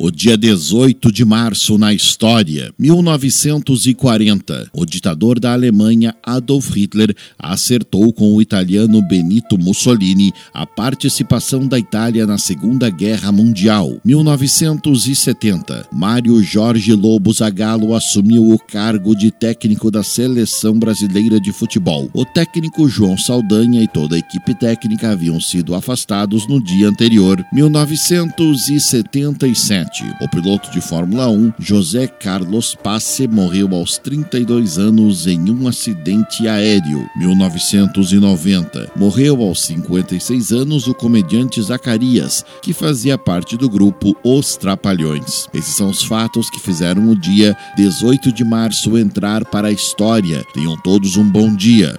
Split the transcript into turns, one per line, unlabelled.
O dia 18 de março na história, 1940, o ditador da Alemanha Adolf Hitler acertou com o italiano Benito Mussolini a participação da Itália na Segunda Guerra Mundial. 1970, Mário Jorge Lobo Zagallo assumiu o cargo de técnico da seleção brasileira de futebol. O técnico João Saldanha e toda a equipe técnica haviam sido afastados no dia anterior. 1977 o piloto de Fórmula 1, José Carlos Passe, morreu aos 32 anos em um acidente aéreo. 1990. Morreu aos 56 anos o comediante Zacarias, que fazia parte do grupo Os Trapalhões. Esses são os fatos que fizeram o dia 18 de março entrar para a história. Tenham todos um bom dia.